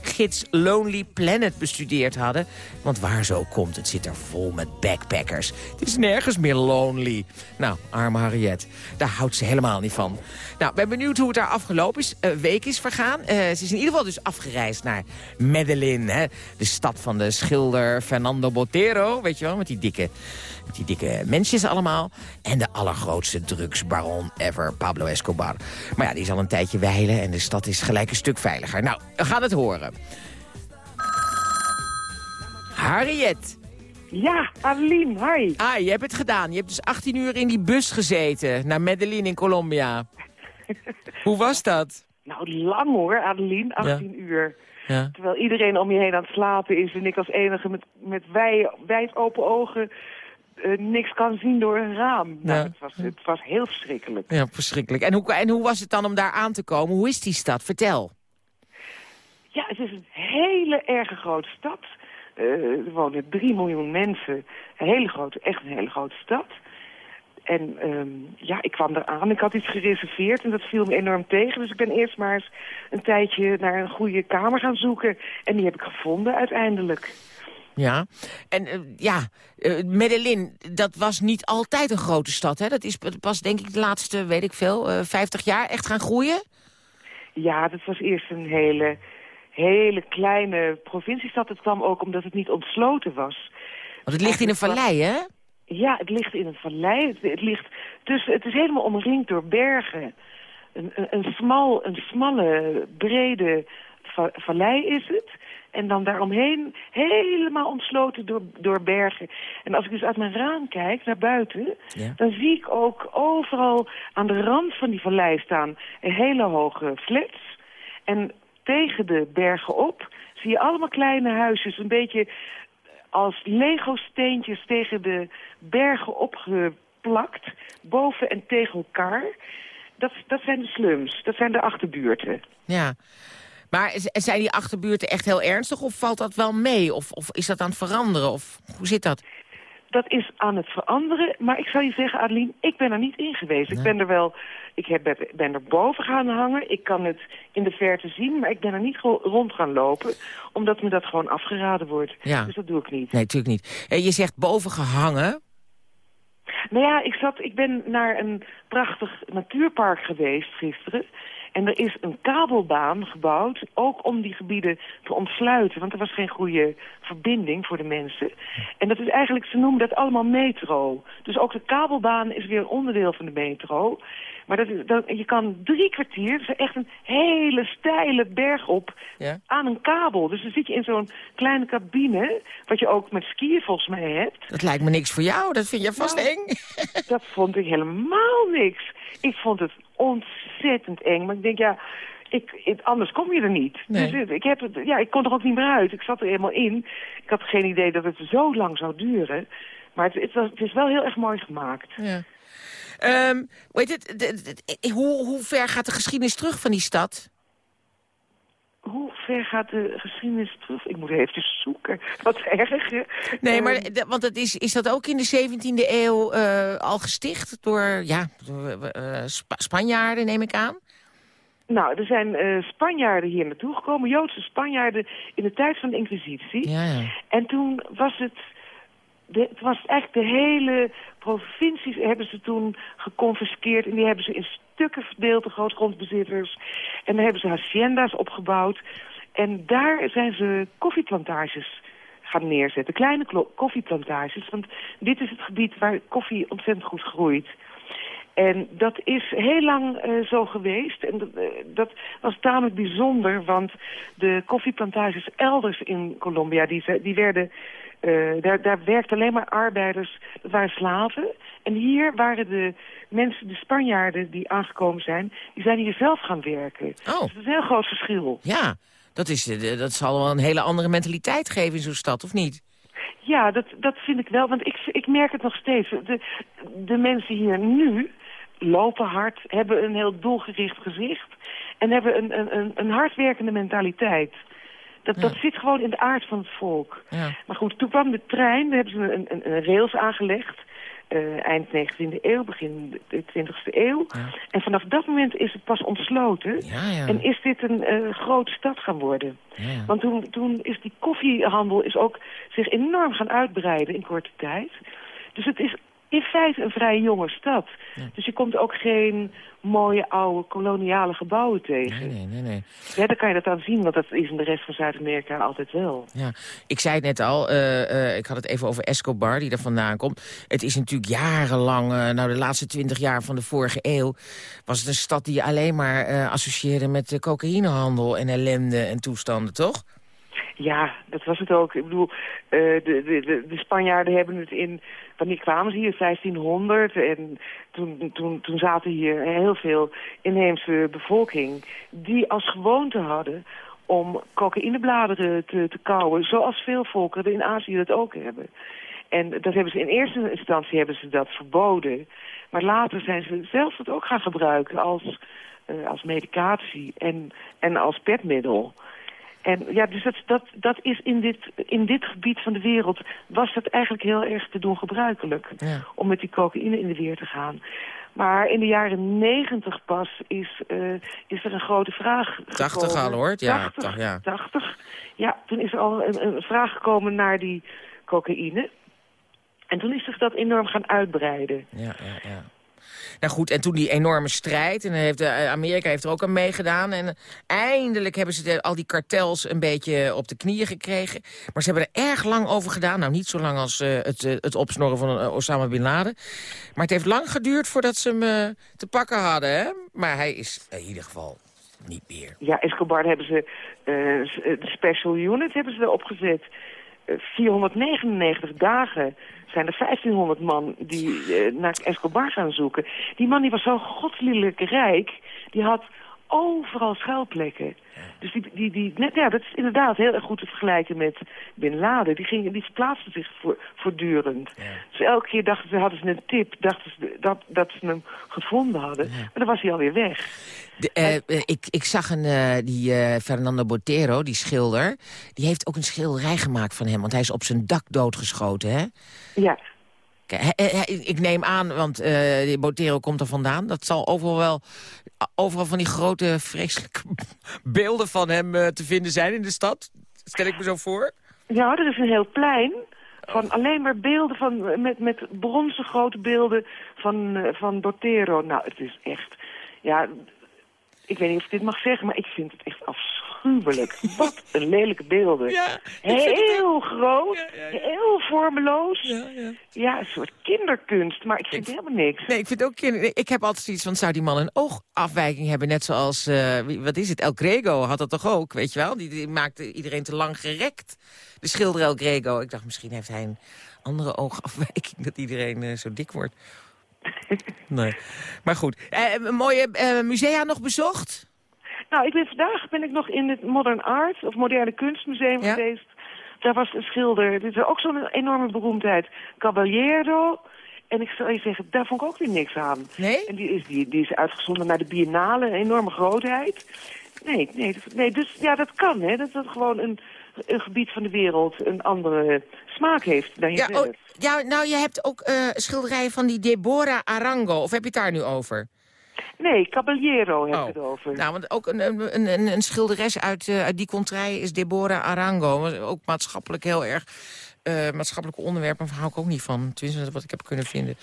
gids Lonely Planet bestudeerd hadden. Want waar zo komt, het zit er vol met backpackers. Het is nergens meer lonely. Nou, arme Harriet, daar houdt ze helemaal niet van. Nou, ben benieuwd hoe het daar afgelopen is. Een week is vergaan. Eh, ze is in ieder geval dus afgereisd naar Medellin. Hè? De stad van de schilder Fernando Botero. Weet je wel, met die dikke, met die dikke mensjes allemaal. En de allergrootste drugsbaron ever, Pablo Escobar. Maar ja, die is al een tijdje wijlen en de stad is gelijk een stuk veiliger. Nou, we gaan het horen. Harriet. Ja, Adeline, hi. Ah, je hebt het gedaan. Je hebt dus 18 uur in die bus gezeten naar Medellin in Colombia. Hoe was dat? Nou, lang hoor, Adeline, 18 uur. Ja. Terwijl iedereen om je heen aan het slapen is en ik als enige met, met wij, wijd open ogen eh, niks kan zien door een raam. Nou, het, was, het was heel verschrikkelijk. Ja, verschrikkelijk. En hoe, en hoe was het dan om daar aan te komen? Hoe is die stad? Vertel. Ja, het is een hele erg grote stad. Eh, er wonen 3 miljoen mensen. Een hele grote, echt een hele grote stad. En ehm, ja, ik kwam eraan. Ik had iets gereserveerd en dat viel me enorm tegen. Dus ik ben eerst maar eens een tijdje naar een goede kamer gaan zoeken. En die heb ik gevonden uiteindelijk. Ja. En eh, ja, eh, Medellin, dat was niet altijd een grote stad. Hè? Dat is pas denk ik de laatste, weet ik veel, eh 50 jaar echt gaan groeien. Ja, dat was eerst een hele, hele kleine provinciestad. Het kwam ook omdat het niet ontsloten was. Want het ligt in een vallei, hè? Ja, het ligt in een vallei. Het, het ligt tussen, het is helemaal omringd door bergen. Een, een, een, smal, een smalle, brede vallei is het. En dan daaromheen helemaal omsloten door, door bergen. En als ik dus uit mijn raam kijk naar buiten... Ja. dan zie ik ook overal aan de rand van die vallei staan... een hele hoge flats. En tegen de bergen op zie je allemaal kleine huisjes... een beetje als Lego-steentjes tegen de bergen opgeplakt, boven en tegen elkaar. Dat, dat zijn de slums, dat zijn de achterbuurten. Ja. Maar zijn die achterbuurten echt heel ernstig of valt dat wel mee? Of, of is dat aan het veranderen? Of hoe zit dat? Dat is aan het veranderen, maar ik zal je zeggen, Adeline, ik ben er niet in geweest. Ik ben er wel, ik heb, ben er boven gaan hangen, ik kan het in de verte zien, maar ik ben er niet rond gaan lopen, omdat me dat gewoon afgeraden wordt. Ja. Dus dat doe ik niet. Nee, natuurlijk niet. Eh, je zegt boven gehangen. Nou ja, ik, zat, ik ben naar een prachtig natuurpark geweest gisteren. En er is een kabelbaan gebouwd, ook om die gebieden te ontsluiten. Want er was geen goede verbinding voor de mensen. En dat is eigenlijk, ze noemen dat allemaal metro. Dus ook de kabelbaan is weer een onderdeel van de metro. Maar dat is, dat, je kan drie kwartier, is echt een hele steile berg op, Ja. aan een kabel. Dus dan zit je in zo'n kleine cabine, wat je ook met skiën volgens mij hebt. Dat lijkt me niks voor jou. Dat vind je vast Nou, eng. Dat vond ik helemaal niks. Ik vond het ontzettend eng. Maar ik denk, ja, ik, ik- anders kom je er niet. Nee. Dus ik, heb het, ja, ik kon er ook niet meer uit. Ik zat er helemaal in. Ik had geen idee dat het zo lang zou duren. Maar het, het, was, het is wel heel erg mooi gemaakt. Ja. Ehm, weet het, d- d- hoe, hoe ver gaat de geschiedenis terug van die stad? Hoe ver gaat de geschiedenis terug? Ik moet even zoeken. Wat erg, hè? Nee, maar Ehm, want het is, is dat ook in de 17e eeuw eh, al gesticht door, ja, door eh, Spa- Spanjaarden, neem ik aan? Nou, er zijn eh, Spanjaarden hier naartoe gekomen, Joodse Spanjaarden in de tijd van de Inquisitie. Ja, ja. En toen was het, het was eigenlijk de hele provincies hebben ze toen geconfiskeerd en die hebben ze in stukken verdeeld, de grootgrondbezitters. En dan hebben ze hacienda's opgebouwd. En daar zijn ze koffieplantages gaan neerzetten, kleine koffieplantages. Want dit is het gebied waar koffie ontzettend goed groeit. En dat is heel lang eh, zo geweest. En dat, eh, dat was tamelijk bijzonder, want de koffieplantages elders in Colombia, die, die werden, eh, daar, daar werkten alleen maar arbeiders, dat waren slaven. En hier waren de mensen, de Spanjaarden die aangekomen zijn, die zijn hier zelf gaan werken. Oh. Dus dat is een heel groot verschil. Ja, dat, is, eh, dat zal wel een hele andere mentaliteit geven in zo'n stad, of niet? Ja, dat, dat vind ik wel, want ik, ik merk het nog steeds. De, de mensen hier nu lopen hard, hebben een heel doelgericht gezicht... en hebben een, een, een, een hardwerkende mentaliteit. Dat, dat zit gewoon in de aard van het volk. Ja. Maar goed, toen kwam de trein, daar hebben ze een, een, een rails aangelegd... eh, eind 19e eeuw, begin de 20e eeuw. En vanaf dat moment is het pas ontsloten. Ja, ja. En is dit een eh, grote stad gaan worden. Want toen, toen is die koffiehandel is ook zich enorm gaan uitbreiden in korte tijd. Dus het is in feite een vrij jonge stad. Dus je komt ook geen mooie oude koloniale gebouwen tegen. Nee, nee, nee. Ja, dan kan je dat aan zien, want dat is in de rest van Zuid-Amerika altijd wel. Ja, ik zei het net al, eh, eh, ik had het even over Escobar, die er vandaan komt. Het is natuurlijk jarenlang, eh, nou de laatste twintig jaar van de vorige eeuw... was het een stad die je alleen maar associeerde met de cocaïnehandel en ellende en toestanden, toch? Ja, dat was het ook. Ik bedoel, eh, de, de, de, de Spanjaarden hebben het in... Wanneer kwamen ze hier? 1500. En toen, toen, toen zaten hier heel veel inheemse bevolking... die als gewoonte hadden om cocaïnebladeren te, te kauwen... zoals veel volkeren in Azië dat ook hebben. En dat hebben ze in eerste instantie hebben ze dat verboden. Maar later zijn ze zelf dat ook gaan gebruiken als, eh, als medicatie en, en als petmiddel... En ja, dus dat, dat, dat is in dit, in dit gebied van de wereld was dat eigenlijk heel erg te doen gebruikelijk. Om met die cocaïne in de weer te gaan. Maar in de jaren negentig pas is, eh, is er een grote vraag 80 gekomen. al hoor, ja. 80, toch, ja. 80. Ja, toen is er al een, een vraag gekomen naar die cocaïne. En toen is zich dat enorm gaan uitbreiden. Ja, ja, ja. Nou goed, en toen die enorme strijd, en heeft, eh, Amerika heeft er ook aan meegedaan... en eindelijk hebben ze al die kartels een beetje op de knieën gekregen. Maar ze hebben er erg lang over gedaan. Nou, niet zo lang als eh, het, eh, het opsnorren van Osama Bin Laden. Maar het heeft lang geduurd voordat ze hem te pakken hadden, hè? Maar hij is in ieder geval niet meer. Ja, Escobar hebben ze, de special unit hebben ze erop gezet. Eh, 499 dagen zijn er 1500 man die eh, naar Escobar gaan zoeken. Die man die was zo godslielijk rijk. Die had overal schuilplekken. Dus die, die, die, net, ja, dat is inderdaad heel erg goed te vergelijken met Bin Laden. Die, gingen, die verplaatsten zich voor, voortdurend. Dus elke keer dachten ze, hadden ze een tip, dachten ze dat, dat ze hem gevonden hadden. Maar dan was hij alweer weg. De, eh, eh, ik, ik zag een, eh, die Fernando Botero, die schilder... die heeft ook een schilderij gemaakt van hem. Want hij is op zijn dak doodgeschoten, hè? Ja. Ik neem aan, want die Botero komt er vandaan. Dat zal overal wel overal van die grote vreselijke beelden van hem eh, te vinden zijn in de stad. Stel ik me zo voor. Ja, er is een heel plein van alleen maar beelden van, met, met bronzen grote beelden van, eh, van Botero. Nou, het is echt, ja, ik weet niet of ik dit mag zeggen, maar ik vind het echt afschuwelijk. Wat een lelijke beelden. heel groot, heel vormeloos. Ja, een soort kinderkunst, maar ik vind helemaal niks. Nee, ik vind ook kinder- Ik heb altijd zoiets van, zou die man een oogafwijking hebben? Net zoals, eh, wat is het, El Grego had dat toch ook, weet je wel? Die, die maakte iedereen te lang gerekt. De schilder El Grego. Ik dacht, misschien heeft hij een andere oogafwijking... dat iedereen eh, zo dik wordt. nee. Maar goed. Een mooie musea nog bezocht? Nou, ik ben vandaag ben ik nog in het Modern Art, of Moderne Kunstmuseum geweest. Daar was een schilder, dit is ook zo'n enorme beroemdheid, Caballero. En ik zou je zeggen, daar vond ik ook weer niks aan. Nee? En die is, die, die is uitgezonden naar de Biennale, een enorme grootheid. Nee, nee, nee dus ja, dat kan, hè. Dat dat gewoon een, een gebied van de wereld een andere smaak heeft dan Ja, jezelf. oh, ja, nou, je hebt ook eh, schilderijen van die Deborah Arango. Of heb je het daar nu over? Nee, Caballero heb ik Oh. het over. Nou, want ook een, een, een, een schilderes uit, eh, uit die contrij is Deborah Arango. Ook maatschappelijk heel erg... eh maatschappelijke onderwerpen, daar hou ik ook niet van. Tenminste, wat ik heb kunnen vinden.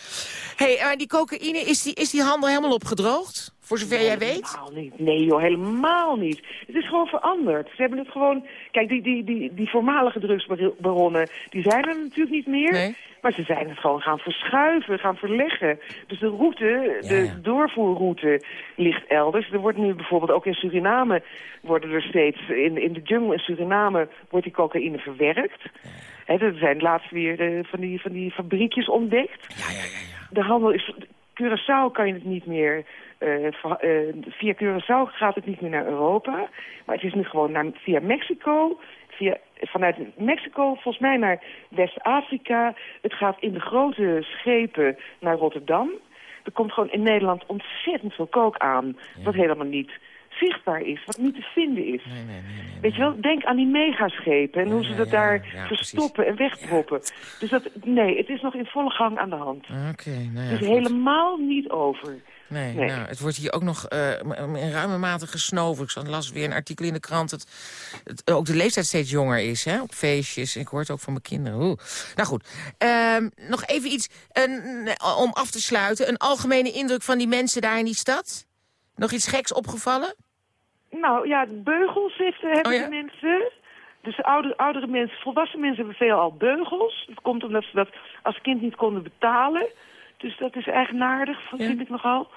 hey, maar die cocaïne, is die, is die handel helemaal opgedroogd? Voor zover jij weet? Helemaal niet. Nee joh, helemaal niet. Het is gewoon veranderd. Ze hebben het gewoon... Kijk, die, die, die, die voormalige drugsbaronnen, die zijn er natuurlijk niet meer. Maar ze zijn het gewoon gaan verschuiven, gaan verleggen. Dus de route, de doorvoerroute ligt elders. Er wordt nu bijvoorbeeld ook in Suriname, worden er steeds, in, in de jungle in Suriname, wordt die cocaïne verwerkt. Hè, er zijn laatst weer eh, van, die, van die fabriekjes ontdekt. De handel is... Curaçao kan je het niet meer... eh, eh, via Curaçao gaat het niet meer naar Europa. Maar het is nu gewoon naar, via Mexico. Via, vanuit Mexico volgens mij naar West-Afrika. Het gaat in de grote schepen naar Rotterdam. Er komt gewoon in Nederland ontzettend veel kook aan. Wat helemaal niet zichtbaar is, wat niet te vinden is. Weet je wel, denk aan die megaschepen en hoe ze dat daar verstoppen en wegproppen. Dus dat, nee, het is nog in volle gang aan de hand. Oké, nou ja, het is goed. helemaal niet over. Nee, Nee. Nou, het wordt hier ook nog eh, in ruime mate gesnoven. Ik las weer een artikel in de krant dat het, ook de leeftijd steeds jonger is. Hè, op feestjes. Ik hoor het ook van mijn kinderen. Oeh. Nou goed, Ehm, nog even iets een- om af te sluiten. Een algemene indruk van die mensen daar in die stad? Nog iets geks opgevallen? Nou ja, beugels heeft, hebben Oh ja? de mensen. Dus oude, oudere mensen, volwassen mensen hebben veelal beugels. Dat komt omdat ze dat als kind niet konden betalen. Dus dat is eigenaardig, vind ik nogal.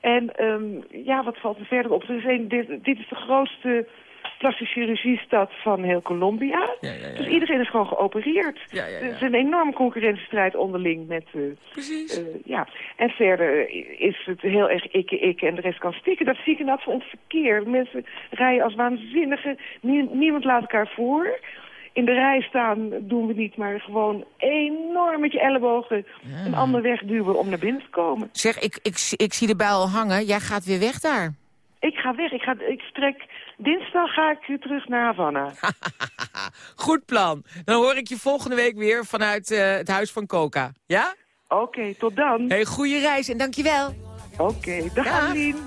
En ehm, ja, wat valt er verder op? Er is een, dit, dit is de grootste plastische chirurgiestad van heel Colombia. Dus iedereen is gewoon geopereerd. Er is een enorme concurrentiestrijd onderling met... eh, Precies. ja, en verder is het heel erg ikke, ikke en de rest kan stikken. Dat zie ik inderdaad van het verkeer. Mensen rijden als waanzinnige. Nie- niemand laat elkaar voor. In de rij staan doen we niet, maar gewoon enorm met je ellebogen een ander wegduwen om naar binnen te komen. Zeg, ik, ik, ik zie de bijl hangen. Jij gaat weer weg daar. Ik ga weg. Ik, ga, ik strek... Dinsdag ga ik weer terug naar Havana. Goed plan. Dan hoor ik je volgende week weer vanuit eh, het huis van Coca. Ja? Oké, tot dan. Hey, goede reis en dankjewel. Oké, dag Adeline.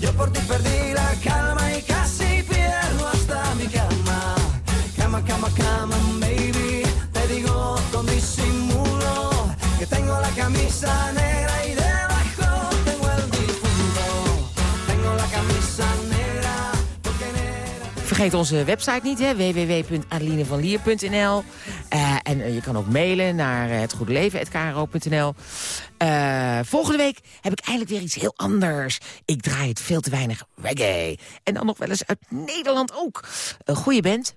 Yo por ti perdí la calma y casi Te digo que tengo la camisa negra y debajo tengo el difunto. Tengo la camisa negra. Vergeet onze website niet, hè, www.adelinevanlier.nl. Eh, en eh, je kan ook mailen naar uh, hetgoedeleven.kro.nl. Eh, volgende week heb ik eindelijk weer iets heel anders. Ik draai het veel te weinig reggae. En dan nog wel eens uit Nederland ook. Een goede band,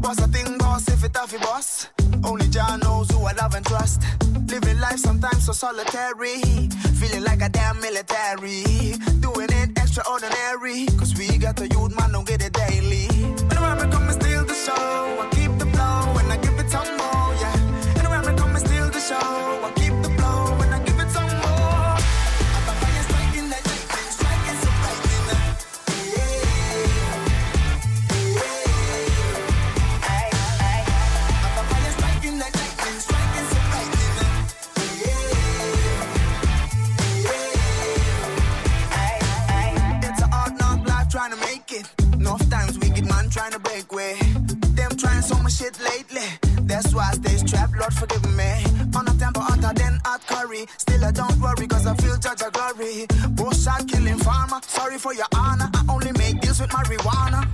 What's a thing, boss, if it off boss? Only Jah knows who I love and trust. Living life sometimes so solitary. Feeling like a damn military. Doing it extraordinary. Cause we got the youth, man, don't get it daily. And when I come and steal the show, I keep the flow and I give it some more, yeah. And when I come and steal the show, I keep wicked man trying to break way. Them trying so much shit lately. That's why I stay strapped, Lord forgive me. On a tempo hotter than hot curry. Still I don't worry cause I feel judge a glory. Both shot killing farmer, sorry for your honor. I only make deals with marijuana.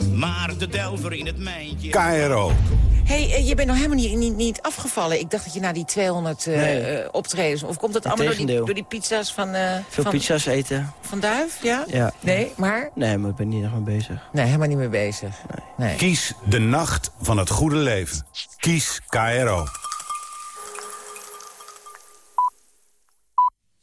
Maar de delver in het mijntje... KRO. hey, eh, je bent nog helemaal niet, niet, niet afgevallen. Ik dacht dat je na die 200 eh, Nee. eh, optredens... Of komt dat allemaal door die, door die pizza's van... eh, Veel van, pizza's eten. Van Duif, ja? Ja. Nee, maar? Nee, maar ik ben niet nog mee bezig. Nee, helemaal niet mee bezig. Nee. Kies de nacht van het goede leven. Kies KRO.